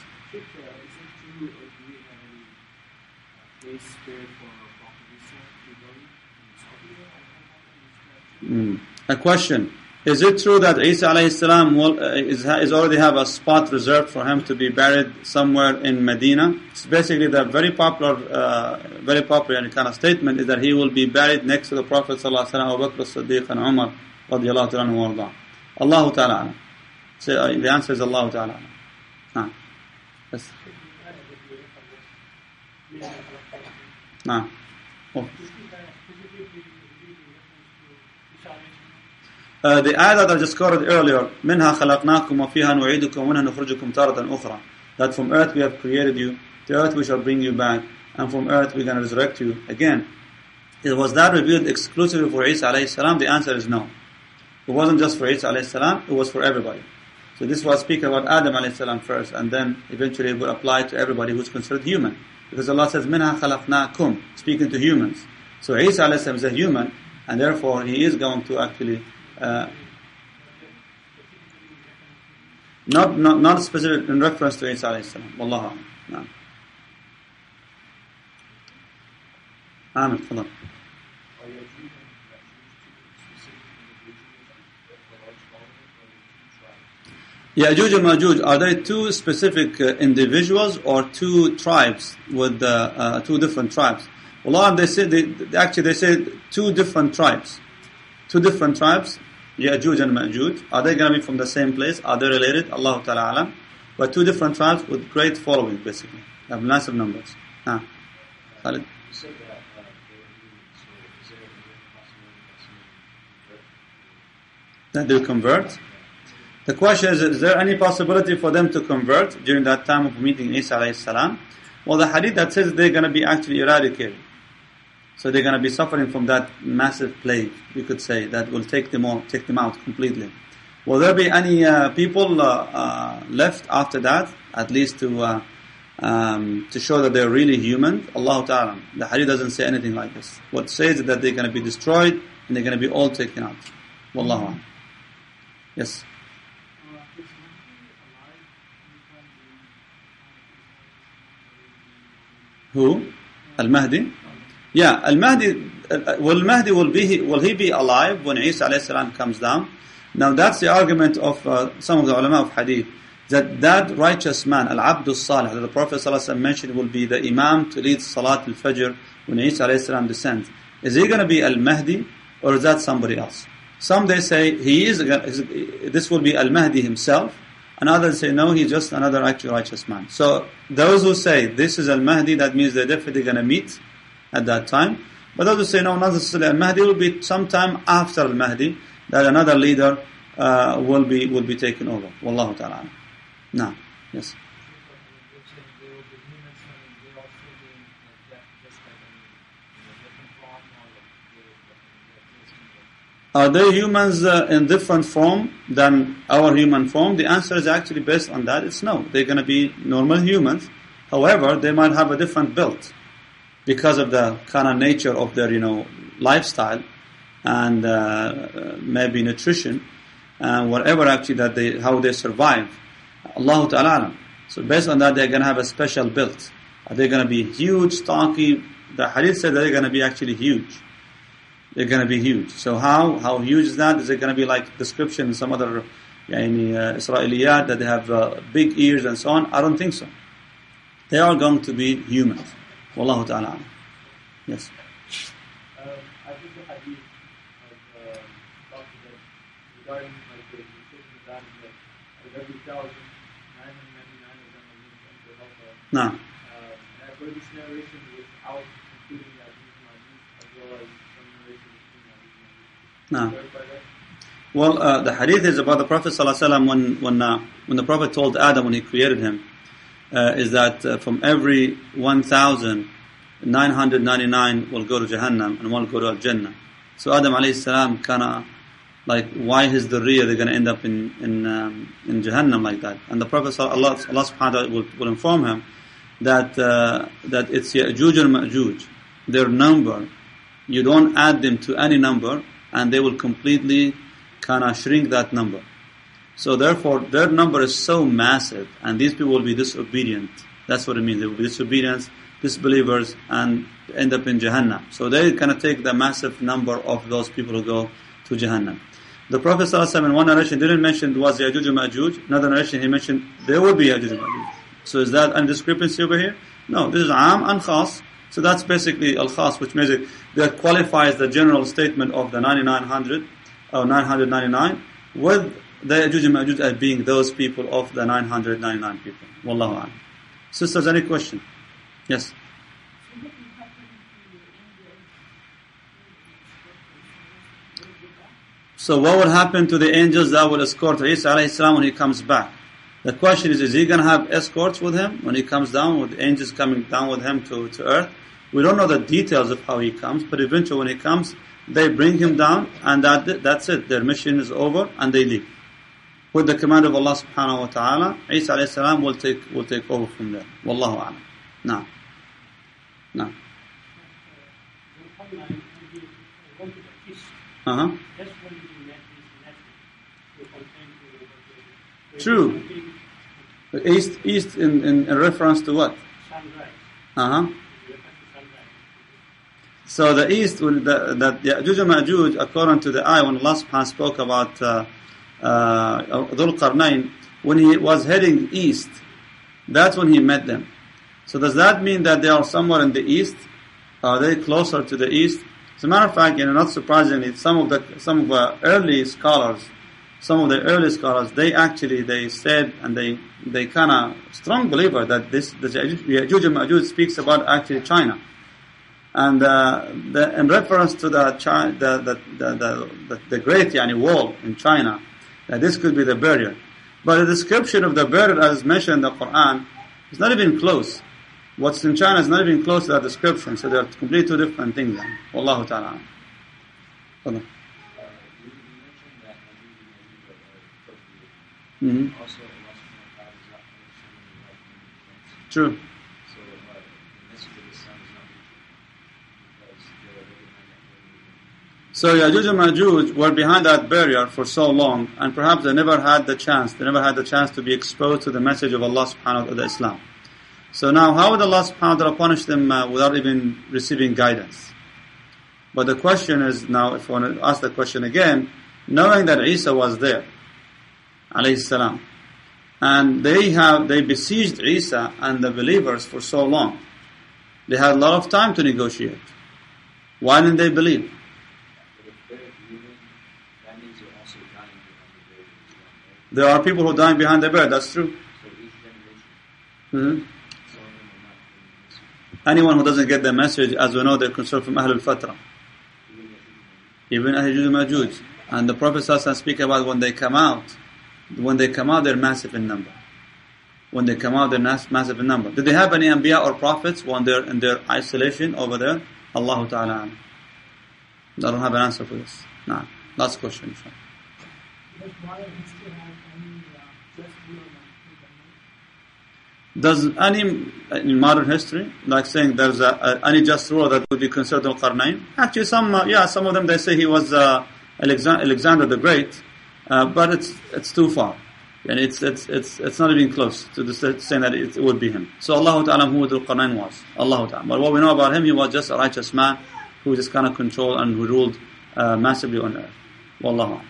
Mm. A question. Is it true that Isa alayhi will, uh, is, is already have a spot reserved for him to be buried somewhere in Medina? It's basically the very popular, uh, very popular kind of statement is that he will be buried next to the Prophet sallallahu alaihi wasallam, and Umar radiallahu ta'ala anhu Allah ta'ala so, uh, the answer is Allah ta'ala nah. Yes. Nah. Oh. Uh, the ayah that I just quoted earlier, منها خلقناكم وفيها نعيدكم ومنها نخرجكم تارة أخرى. That from earth we have created you, to earth we shall bring you back, and from earth we're going to resurrect you again. It was that revealed exclusively for Isa alayhi salam? The answer is no. It wasn't just for Isa alayhi salam, it was for everybody. So this was speaking about Adam alayhi salam first, and then eventually it would apply to everybody who's considered human. Because Allah says, minha khalaqnakum, speaking to humans. So Isa alayhi salam is a human, and therefore he is going to actually, uh, not, not, not specific in reference to Isa alayhi salam. Wallahu no. Amen. تفضل. Ya'juj and Ma'juj, are they two specific uh, individuals or two tribes with uh, uh, two different tribes? Allah, they say, they, actually they say two different tribes. Two different tribes, Ya'juj and Ma'juj. Are they going to be from the same place? Are they related? Allah Ta'ala alam. But two different tribes with great following, basically. They have massive numbers. Ah. Khalid? That they'll convert? The question is, is there any possibility for them to convert during that time of meeting Isa alayhi salam? Well, the hadith that says they're going to be actually eradicated. So they're going to be suffering from that massive plague, you could say, that will take them all, take them out completely. Will there be any uh, people uh, uh, left after that, at least to uh, um, to show that they're really human? Allah Ta'ala. The hadith doesn't say anything like this. What says is that they're going to be destroyed and they're going to be all taken out. Wallahu Yes. Who? Al-Mahdi? Yeah, Al-Mahdi, will Mahdi will be, will he be alive when Isa salam comes down? Now that's the argument of uh, some of the ulama of hadith, that that righteous man, Al-Abdul Salih, that the Prophet ﷺ mentioned will be the Imam to lead Salat al-Fajr when Isa salam descends. Is he going to be Al-Mahdi or is that somebody else? Some they say he is, this will be Al-Mahdi himself, and others say no, he's just another actual righteous man. So those who say this is Al-Mahdi, that means they're definitely going to meet at that time. But those who say no, not necessarily Al-Mahdi will be sometime after Al-Mahdi, that another leader uh, will be will be taken over. Wallahu ta'ala. Now, yes. Are they humans uh, in different form than our human form? The answer is actually based on that. It's no. They're going to be normal humans. However, they might have a different build because of the kind of nature of their, you know, lifestyle and uh, maybe nutrition and whatever actually that they, how they survive. Allah Ta'ala. So based on that, they're going to have a special build. Are they going to be huge, stocky? The hadith said they're going to be actually huge they're going to be huge. So how how huge is that? Is it going to be like description in some other yani, uh, Israeliyat that they have uh, big ears and so on? I don't think so. They are going to be humans. Wallahu ta'ala. Yes. Um, I think the hadith of uh, regarding like the nutrition of animals, like every thousand, nine hundred ninety nine of them are going to help. No. Um, and I've heard this narration without including that as well as some narration between No. Well, uh, the hadith is about the Prophet ﷺ when when uh, when the Prophet told Adam when he created him, uh, is that uh, from every one thousand nine hundred ninety nine will go to Jahannam and one will go to Al Jannah. So Adam alayhi salam kinda like why his durriya they're going to end up in in um, in Jahannam like that. And the Prophet Allah, Allah subhanahu wa ta'ala will, will inform him that uh, that it's Ya'juj and Ma'juj, their number. You don't add them to any number, and they will completely kind of shrink that number. So therefore, their number is so massive, and these people will be disobedient. That's what it means. They will be disobedient, disbelievers, and end up in Jahannam. So they kind of take the massive number of those people who go to Jahannam. The Prophet ﷺ in one narration didn't mention was Ya'juj and Ma'juj. Another narration he mentioned there will be Ya'juj and Ma'juj. So is that any discrepancy over here? No, this is Am and Khas. So that's basically Al Khas, which means it, that qualifies the general statement of the 9900 or 999 with the Ya'juj and Ma'juj as being those people of the 999 people. Wallahu a'lam. Sisters, any question? Yes. So what will happen to the angels that will escort Isa alayhi salam when he comes back? The question is, is he going to have escorts with him when he comes down, with angels coming down with him to, to earth? We don't know the details of how he comes, but eventually when he comes, they bring him down and that, that's it. Their mission is over and they leave. With the command of Allah subhanahu wa ta'ala, Isa alayhi salam will take, will take over from there. Wallahu a'lam. Now. Now. Uh-huh. True. East, east in, in, in reference to what? Uh-huh. So the east, will, the, that Ya'juj and Ma'juj, according to the ayah, when Allah subhanahu spoke about uh, uh, Dhul Qarnayn, when he was heading east, that's when he met them. So does that mean that they are somewhere in the east? Are they closer to the east? As a matter of fact, you know, not surprisingly, some of the some of the early scholars, some of the early scholars, they actually they said and they they kind of strong believer that this the Ya'juj and Ma'juj speaks about actually China, and uh, the, in reference to the, the, the, the, the, great yani, wall in China, that this could be the barrier. But the description of the barrier as mentioned in the Quran is not even close. What's in China is not even close to that description, so they're completely two different things. Wallahu ta'ala. Fadal. Mhm. Also, Allah subhanahu wa ta'ala is not punishing any like any True. So, uh, the message of Islam is not So Yajuj and Majuj were behind that barrier for so long, and perhaps they never had the chance, they never had the chance to be exposed to the message of Allah subhanahu wa ta'ala, Islam. So now, how would Allah subhanahu wa ta'ala punish them uh, without even receiving guidance? But the question is now, if I want to ask the question again, knowing that Isa was there, alayhi and they have, they besieged Isa and the believers for so long, they had a lot of time to negotiate. Why didn't they believe? There are people who are dying behind the bed, that's true. Hmm this. Anyone who doesn't get the message, as we know, they're concerned from Ahlul Fatra. Even Ahlul Majuj. And the Prophet speak about when they come out. When they come out, they're massive in number. When they come out, they're massive in number. Did they have any Anbiya or Prophets when they're in their isolation over there? Allah Ta'ala. I don't have an answer for this. Nah. Last question. inshallah. Does modern history have any uh, just ruler like Does any in modern history, like saying there's a, a, any just ruler that would be considered al-Qarnayn? Actually, some uh, yeah, some of them they say he was uh, Alexander, Alexander the Great, uh, but it's it's too far, and it's it's it's it's not even close to the, saying that it, would be him. So Allah Taala who Qarnayn was, Allah Taala. But what we know about him, he was just a righteous man who just kind of controlled and who ruled uh, massively on earth. Wallahu.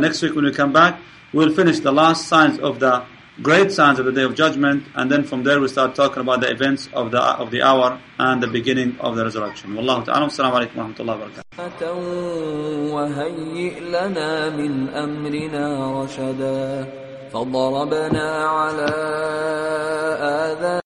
Next week when we come back, we'll finish the last signs of the great signs of the day of judgment, and then from there we start talking about the events of the of the hour and the beginning of the resurrection. Wallahu ta'ala. Assalamu alaikum wa rahmatullahi wa barakatuh. وهيئ لنا من أمرنا رشدا فضربنا على آذان